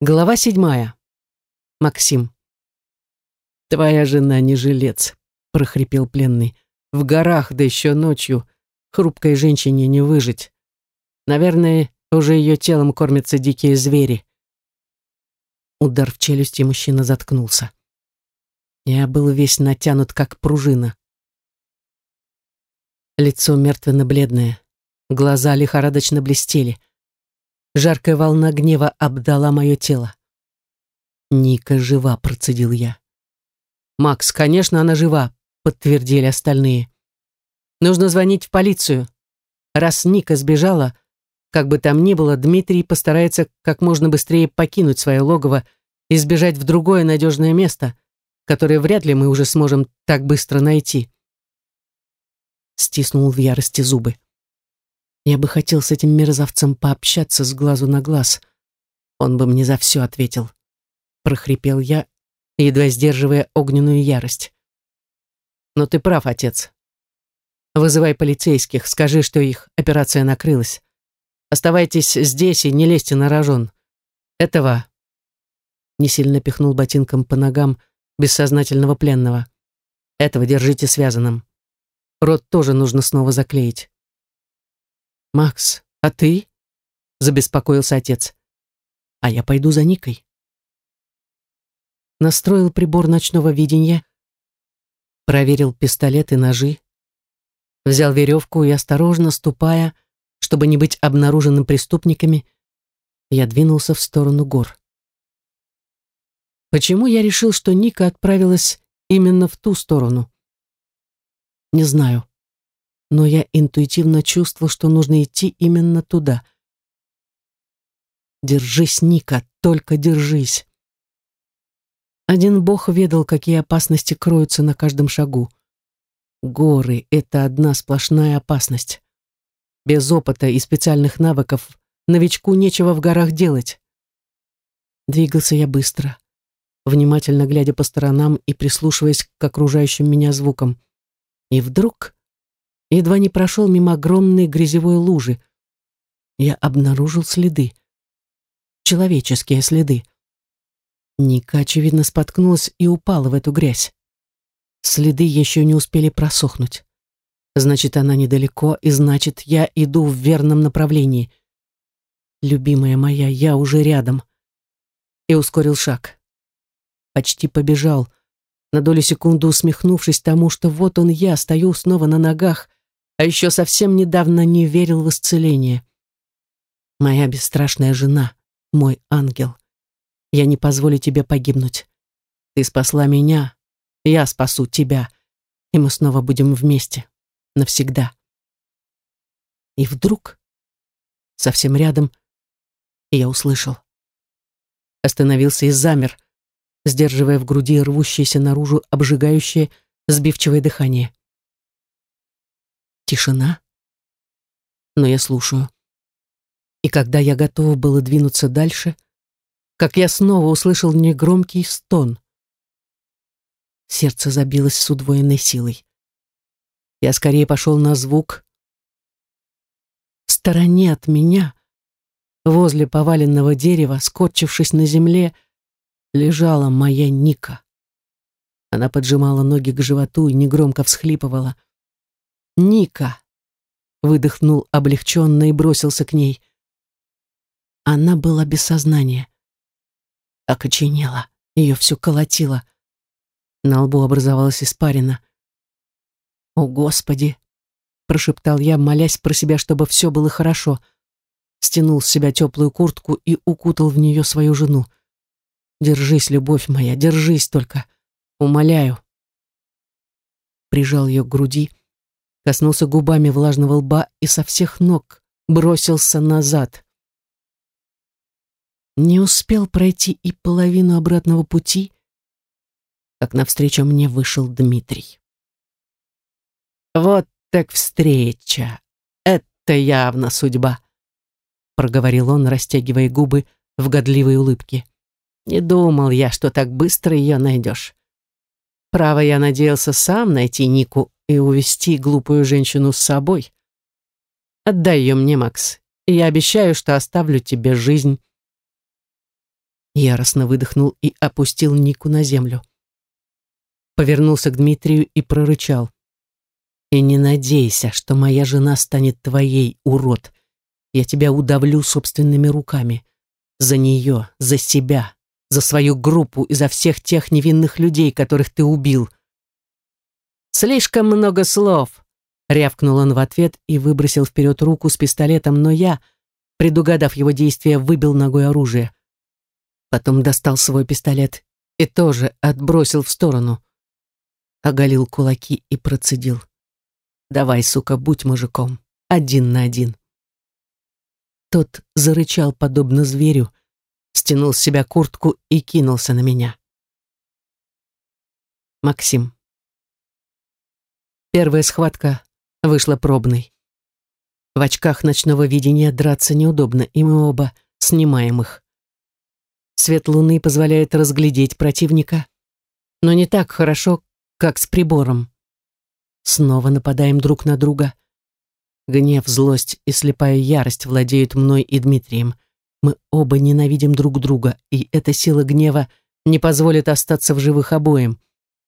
Глава седьмая. Максим. «Твоя жена не жилец», — прохрипел пленный. «В горах, да еще ночью. Хрупкой женщине не выжить. Наверное, уже ее телом кормятся дикие звери». Удар в челюсти мужчина заткнулся. Я был весь натянут, как пружина. Лицо мертвенно-бледное, глаза лихорадочно блестели. Жаркая волна гнева обдала мое тело. «Ника жива», — процедил я. «Макс, конечно, она жива», — подтвердили остальные. «Нужно звонить в полицию. Раз Ника сбежала, как бы там ни было, Дмитрий постарается как можно быстрее покинуть свое логово и сбежать в другое надежное место, которое вряд ли мы уже сможем так быстро найти». Стиснул в ярости зубы. Я бы хотел с этим мерзавцем пообщаться с глазу на глаз. Он бы мне за все ответил. Прохрипел я, едва сдерживая огненную ярость. Но ты прав, отец. Вызывай полицейских, скажи, что их операция накрылась. Оставайтесь здесь и не лезьте на рожон. Этого... Не сильно пихнул ботинком по ногам бессознательного пленного. Этого держите связанным. Рот тоже нужно снова заклеить. «Макс, а ты?» — забеспокоился отец. «А я пойду за Никой». Настроил прибор ночного видения, проверил пистолет и ножи, взял веревку и, осторожно ступая, чтобы не быть обнаруженным преступниками, я двинулся в сторону гор. Почему я решил, что Ника отправилась именно в ту сторону? Не знаю но я интуитивно чувствовал, что нужно идти именно туда. «Держись, Ника, только держись!» Один бог ведал, какие опасности кроются на каждом шагу. Горы — это одна сплошная опасность. Без опыта и специальных навыков новичку нечего в горах делать. Двигался я быстро, внимательно глядя по сторонам и прислушиваясь к окружающим меня звукам. И вдруг едва не прошел мимо огромной грязевой лужи. Я обнаружил следы. Человеческие следы. Ника, очевидно, споткнулась и упала в эту грязь. Следы еще не успели просохнуть. Значит, она недалеко, и значит, я иду в верном направлении. Любимая моя, я уже рядом. И ускорил шаг. Почти побежал, на долю секунды усмехнувшись тому, что вот он я, стою снова на ногах, а еще совсем недавно не верил в исцеление. Моя бесстрашная жена, мой ангел, я не позволю тебе погибнуть. Ты спасла меня, я спасу тебя, и мы снова будем вместе, навсегда. И вдруг, совсем рядом, я услышал. Остановился и замер, сдерживая в груди рвущееся наружу обжигающее, сбивчивое дыхание. Тишина. Но я слушаю. И когда я готова была двинуться дальше, как я снова услышал негромкий стон. Сердце забилось с удвоенной силой. Я скорее пошел на звук. В стороне от меня, возле поваленного дерева, скотчившись на земле, лежала моя Ника. Она поджимала ноги к животу и негромко всхлипывала. Ника!» Выдохнул облегченно и бросился к ней. Она была без сознания. Окоченела, ее все колотило. На лбу образовалась испарина. «О, Господи!» — прошептал я, молясь про себя, чтобы все было хорошо. Стянул с себя теплую куртку и укутал в нее свою жену. «Держись, любовь моя, держись только! Умоляю!» Прижал ее к груди, — коснулся губами влажного лба и со всех ног бросился назад. Не успел пройти и половину обратного пути, как навстречу мне вышел Дмитрий. «Вот так встреча! Это явно судьба!» проговорил он, растягивая губы в годливой улыбке. «Не думал я, что так быстро ее найдешь. Право, я надеялся сам найти Нику и увести глупую женщину с собой. Отдай ее мне, Макс, и я обещаю, что оставлю тебе жизнь. Яростно выдохнул и опустил Нику на землю. Повернулся к Дмитрию и прорычал. «И не надейся, что моя жена станет твоей, урод. Я тебя удавлю собственными руками. За нее, за себя, за свою группу и за всех тех невинных людей, которых ты убил». «Слишком много слов», — рявкнул он в ответ и выбросил вперед руку с пистолетом, но я, предугадав его действия, выбил ногой оружие. Потом достал свой пистолет и тоже отбросил в сторону. Оголил кулаки и процедил. «Давай, сука, будь мужиком. Один на один». Тот зарычал, подобно зверю, стянул с себя куртку и кинулся на меня. Максим. Первая схватка вышла пробной. В очках ночного видения драться неудобно, и мы оба снимаем их. Свет луны позволяет разглядеть противника, но не так хорошо, как с прибором. Снова нападаем друг на друга. Гнев, злость и слепая ярость владеют мной и Дмитрием. Мы оба ненавидим друг друга, и эта сила гнева не позволит остаться в живых обоим.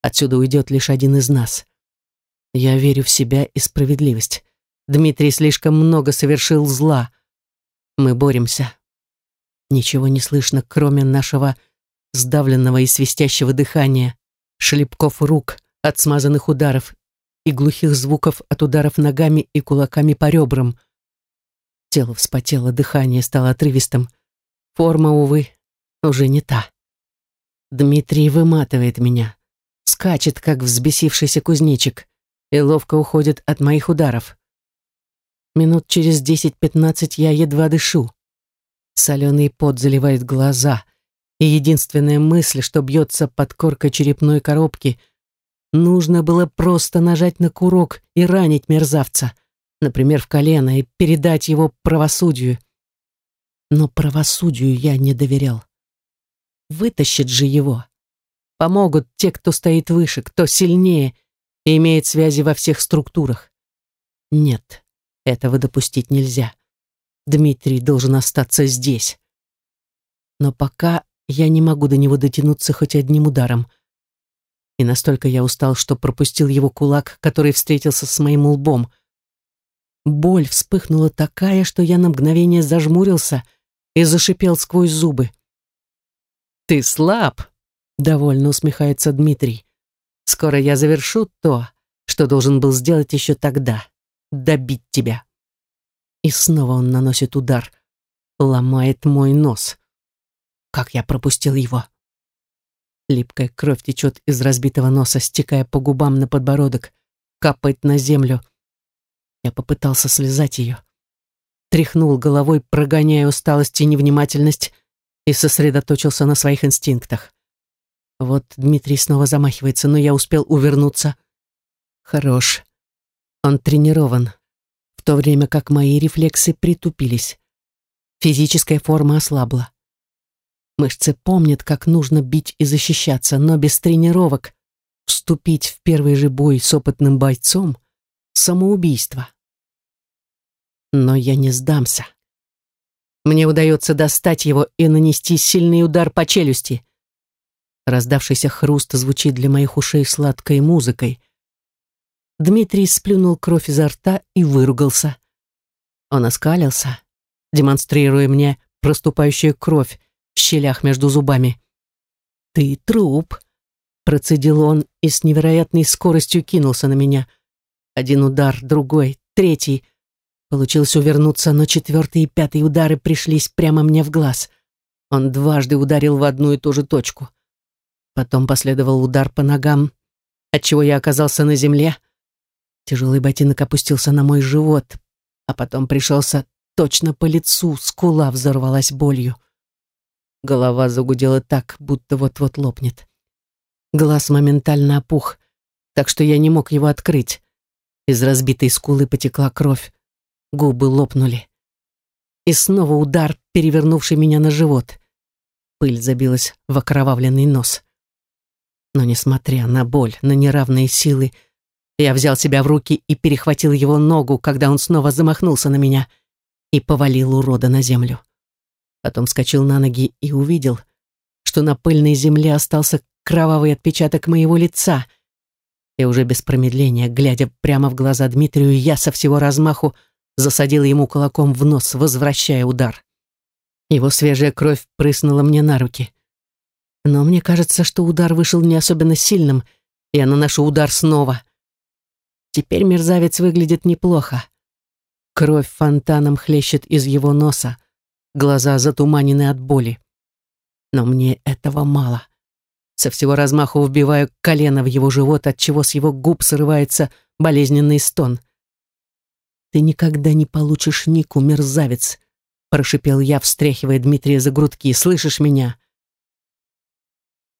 Отсюда уйдет лишь один из нас. Я верю в себя и справедливость. Дмитрий слишком много совершил зла. Мы боремся, Ничего не слышно, кроме нашего сдавленного и свистящего дыхания, шлепков рук от смазанных ударов и глухих звуков от ударов ногами и кулаками по ребрам. Тело вспотело, дыхание стало отрывистым. Форма, увы, уже не та. Дмитрий выматывает меня, скачет, как взбесившийся кузнечик, и ловко уходит от моих ударов. Минут через десять-пятнадцать я едва дышу. Соленый пот заливает глаза, и единственная мысль, что бьется под коркой черепной коробки, нужно было просто нажать на курок и ранить мерзавца, например, в колено, и передать его правосудию. Но правосудию я не доверял. Вытащит же его. Помогут те, кто стоит выше, кто сильнее и имеет связи во всех структурах. Нет, этого допустить нельзя. Дмитрий должен остаться здесь. Но пока я не могу до него дотянуться хоть одним ударом. И настолько я устал, что пропустил его кулак, который встретился с моим лбом. Боль вспыхнула такая, что я на мгновение зажмурился и зашипел сквозь зубы. «Ты слаб», — довольно усмехается Дмитрий. «Скоро я завершу то, что должен был сделать еще тогда — добить тебя». И снова он наносит удар. Ломает мой нос. Как я пропустил его? Липкая кровь течет из разбитого носа, стекая по губам на подбородок, капает на землю. Я попытался слезать ее. Тряхнул головой, прогоняя усталость и невнимательность, и сосредоточился на своих инстинктах. Вот Дмитрий снова замахивается, но я успел увернуться. Хорош. Он тренирован в то время как мои рефлексы притупились. Физическая форма ослабла. Мышцы помнят, как нужно бить и защищаться, но без тренировок вступить в первый же бой с опытным бойцом — самоубийство. Но я не сдамся. Мне удается достать его и нанести сильный удар по челюсти. Раздавшийся хруст звучит для моих ушей сладкой музыкой — Дмитрий сплюнул кровь изо рта и выругался. Он оскалился, демонстрируя мне проступающую кровь в щелях между зубами. «Ты труп», — процедил он и с невероятной скоростью кинулся на меня. Один удар, другой, третий. Получилось увернуться, но четвертый и пятый удары пришлись прямо мне в глаз. Он дважды ударил в одну и ту же точку. Потом последовал удар по ногам, отчего я оказался на земле, Тяжелый ботинок опустился на мой живот, а потом пришелся точно по лицу, скула взорвалась болью. Голова загудела так, будто вот-вот лопнет. Глаз моментально опух, так что я не мог его открыть. Из разбитой скулы потекла кровь, губы лопнули. И снова удар, перевернувший меня на живот. Пыль забилась в окровавленный нос. Но несмотря на боль, на неравные силы, я взял себя в руки и перехватил его ногу, когда он снова замахнулся на меня и повалил урода на землю. Потом вскочил на ноги и увидел, что на пыльной земле остался кровавый отпечаток моего лица. И уже без промедления, глядя прямо в глаза Дмитрию, я со всего размаху засадила ему кулаком в нос, возвращая удар. Его свежая кровь прыснула мне на руки. Но мне кажется, что удар вышел не особенно сильным, я наношу удар снова. Теперь мерзавец выглядит неплохо. Кровь фонтаном хлещет из его носа, глаза затуманены от боли. Но мне этого мало. Со всего размаху вбиваю колено в его живот, от чего с его губ срывается болезненный стон. «Ты никогда не получишь Нику, мерзавец!» прошипел я, встряхивая Дмитрия за грудки. «Слышишь меня?»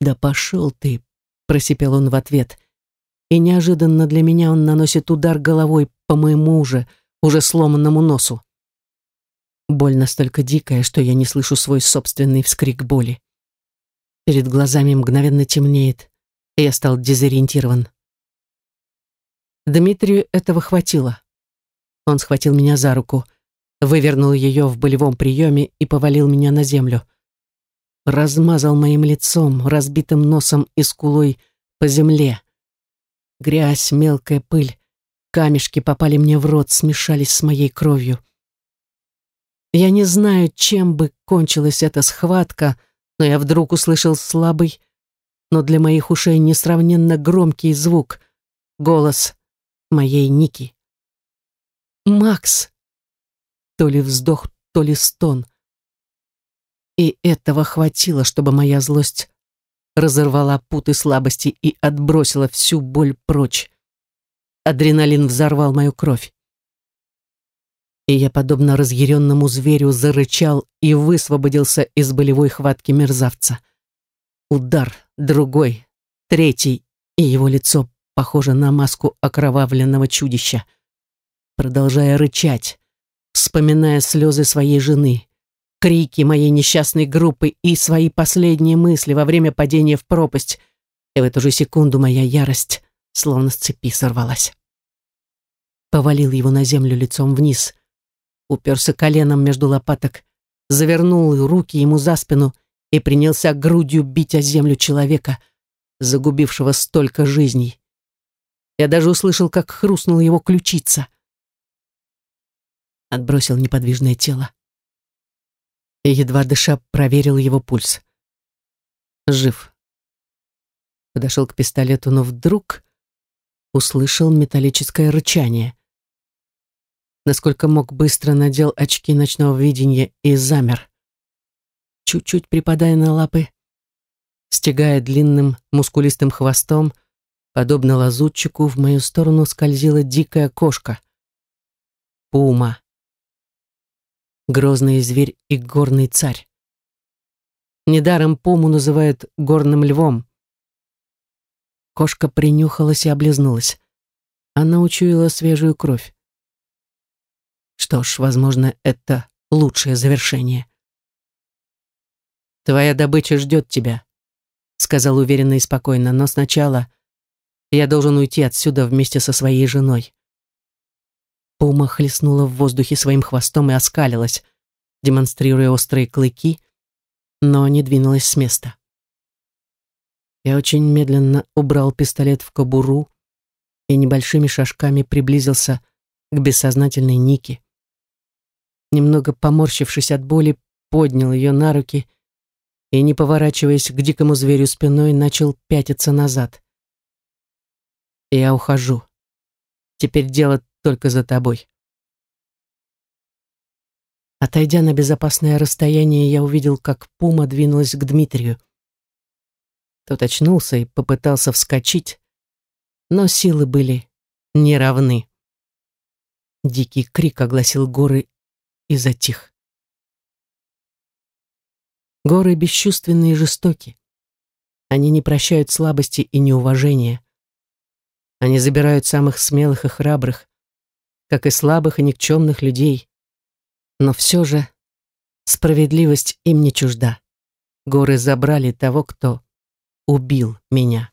«Да пошел ты!» просипел он в ответ. И неожиданно для меня он наносит удар головой по моему уже, уже сломанному носу. Боль настолько дикая, что я не слышу свой собственный вскрик боли. Перед глазами мгновенно темнеет, и я стал дезориентирован. Дмитрию этого хватило. Он схватил меня за руку, вывернул ее в болевом приеме и повалил меня на землю. Размазал моим лицом, разбитым носом и скулой по земле. Грязь, мелкая пыль, камешки попали мне в рот, смешались с моей кровью. Я не знаю, чем бы кончилась эта схватка, но я вдруг услышал слабый, но для моих ушей несравненно громкий звук — голос моей Ники. «Макс!» То ли вздох, то ли стон. И этого хватило, чтобы моя злость разорвала путы слабости и отбросила всю боль прочь. Адреналин взорвал мою кровь и я, подобно разъяренному зверю, зарычал и высвободился из болевой хватки мерзавца. Удар, другой, третий, и его лицо похоже на маску окровавленного чудища. Продолжая рычать, вспоминая слезы своей жены, крики моей несчастной группы и свои последние мысли во время падения в пропасть, и в эту же секунду моя ярость словно с цепи сорвалась. Повалил его на землю лицом вниз, уперся коленом между лопаток, завернул руки ему за спину и принялся грудью бить о землю человека, загубившего столько жизней. Я даже услышал, как хрустнула его ключица. Отбросил неподвижное тело. И, едва дыша, проверил его пульс. Жив. Подошел к пистолету, но вдруг услышал металлическое рычание насколько мог быстро надел очки ночного видения и замер. Чуть-чуть припадая на лапы, стегая длинным мускулистым хвостом, подобно лазутчику, в мою сторону скользила дикая кошка. Пума. Грозный зверь и горный царь. Недаром Пуму называют горным львом. Кошка принюхалась и облизнулась. Она учуяла свежую кровь. Что ж, возможно, это лучшее завершение. «Твоя добыча ждет тебя», — сказал уверенно и спокойно, «но сначала я должен уйти отсюда вместе со своей женой». Пума хлестнула в воздухе своим хвостом и оскалилась, демонстрируя острые клыки, но не двинулась с места. Я очень медленно убрал пистолет в кобуру и небольшими шажками приблизился к бессознательной Нике немного поморщившись от боли, поднял ее на руки и, не поворачиваясь к дикому зверю спиной, начал пятиться назад. «Я ухожу. Теперь дело только за тобой». Отойдя на безопасное расстояние, я увидел, как пума двинулась к Дмитрию. Тот очнулся и попытался вскочить, но силы были неравны. Дикий крик огласил горы и затих. Горы бесчувственные и жестоки. Они не прощают слабости и неуважения. Они забирают самых смелых и храбрых, как и слабых и никчемных людей. Но все же справедливость им не чужда. Горы забрали того, кто убил меня.